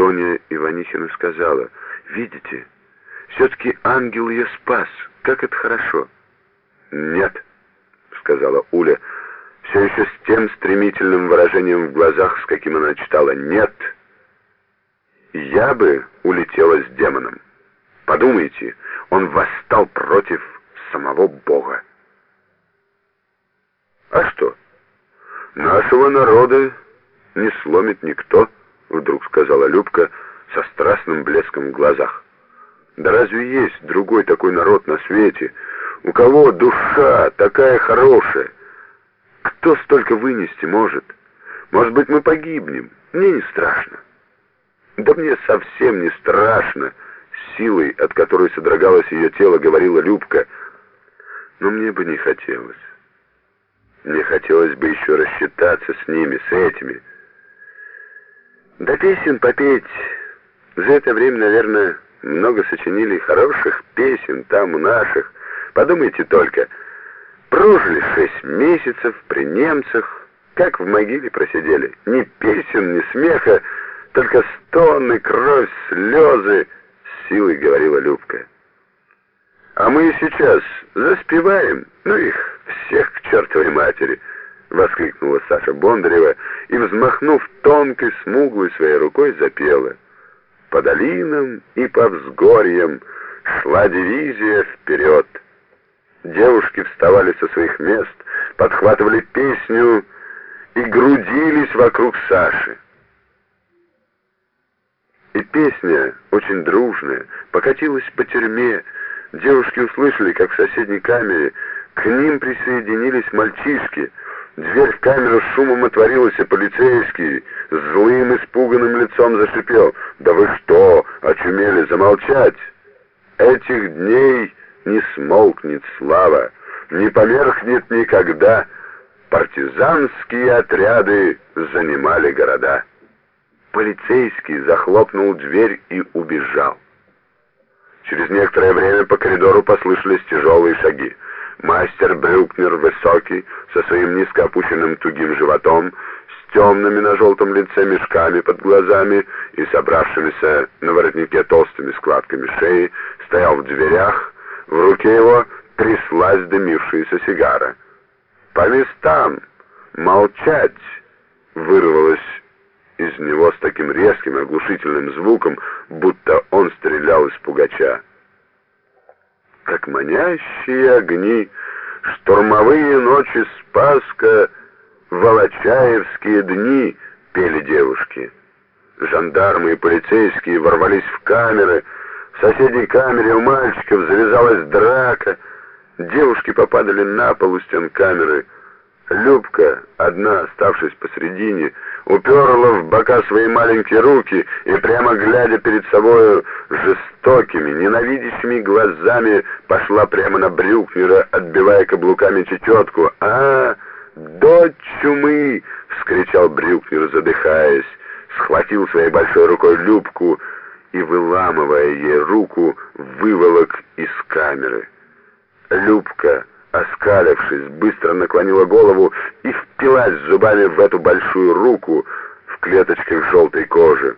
Тоня Иванихина сказала, «Видите, все-таки ангел ее спас. Как это хорошо!» «Нет», — сказала Уля, все еще с тем стремительным выражением в глазах, с каким она читала «нет». «Я бы улетела с демоном. Подумайте, он восстал против самого Бога». «А что? Нашего народа не сломит никто», — вдруг сказала Любка со страстным блеском в глазах. «Да разве есть другой такой народ на свете?» У кого душа такая хорошая? Кто столько вынести может? Может быть, мы погибнем? Мне не страшно. Да мне совсем не страшно. Силой, от которой содрогалось ее тело, говорила Любка. Но мне бы не хотелось. Мне хотелось бы еще рассчитаться с ними, с этими. Да песен попеть. За это время, наверное, много сочинили хороших песен там у наших. Подумайте только, прожили шесть месяцев при немцах, как в могиле просидели. Ни песен, ни смеха, только стоны, кровь, слезы, с силой говорила Любка. А мы сейчас заспеваем, ну их всех к чертовой матери, воскликнула Саша Бондарева и, взмахнув тонкой, смуглой своей рукой, запела. По долинам и по взгорьям шла дивизия вперед. Девушки вставали со своих мест, подхватывали песню и грудились вокруг Саши. И песня, очень дружная, покатилась по тюрьме. Девушки услышали, как в соседней камере к ним присоединились мальчишки. Дверь в камеру с шумом отворилась, и полицейский злым, испуганным лицом зашипел. «Да вы что, очумели замолчать? Этих дней не смолкнет слава, не померкнет никогда. Партизанские отряды занимали города. Полицейский захлопнул дверь и убежал. Через некоторое время по коридору послышались тяжелые шаги. Мастер Брюкнер, высокий, со своим низко опущенным тугим животом, с темными на желтом лице мешками под глазами и собравшимися на воротнике толстыми складками шеи, стоял в дверях, в руке его тряслась дымившаяся сигара. «По местам! Молчать!» вырвалось из него с таким резким оглушительным звуком, будто он стрелял из пугача. Как манящие огни, штурмовые ночи Спаска, волочаевские дни, пели девушки. Жандармы и полицейские ворвались в камеры, в соседней камере у мальчиков завязалась драка. Девушки попадали на пол у стен камеры. Любка, одна оставшись посредине, уперла в бока свои маленькие руки и, прямо глядя перед собой жестокими, ненавидящими глазами, пошла прямо на Брюкнера, отбивая каблуками чечетку. «А, дочь чумы!» — вскричал Брюкнер, задыхаясь, схватил своей большой рукой Любку — и, выламывая ей руку, выволок из камеры. Любка, оскалившись, быстро наклонила голову и впилась зубами в эту большую руку в клеточках желтой кожи.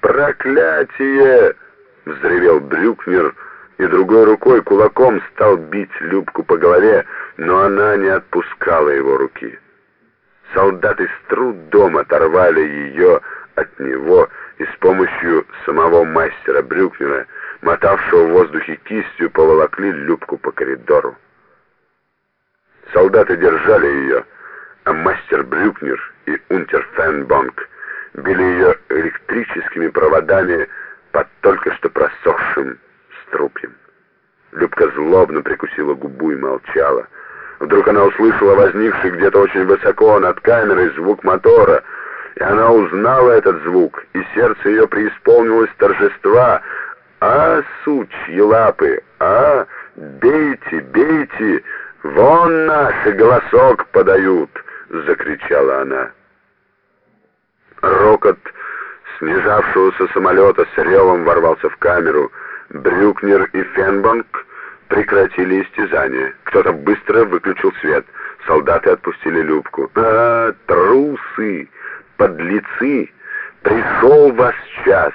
«Проклятие!» — взревел Брюкнер, и другой рукой кулаком стал бить Любку по голове, но она не отпускала его руки. Солдаты с трудом оторвали ее от него и с помощью самого мастера Брюкнера, мотавшего в воздухе кистью, поволокли Любку по коридору. Солдаты держали ее, а мастер Брюкнер и унтер Фенбонг били ее электрическими проводами под только что просохшим струпьем. Любка злобно прикусила губу и молчала. Вдруг она услышала возникший где-то очень высоко над камерой звук мотора — и она узнала этот звук, и сердце ее преисполнилось торжества. «А, сучьи лапы! А, бейте, бейте! Вон наши голосок подают!» — закричала она. Рокот снижавшегося самолета с ревом ворвался в камеру. Брюкнер и Фенбанк прекратили истязание. Кто-то быстро выключил свет. Солдаты отпустили Любку. «А, трусы! подлецы, Пришел ваш час.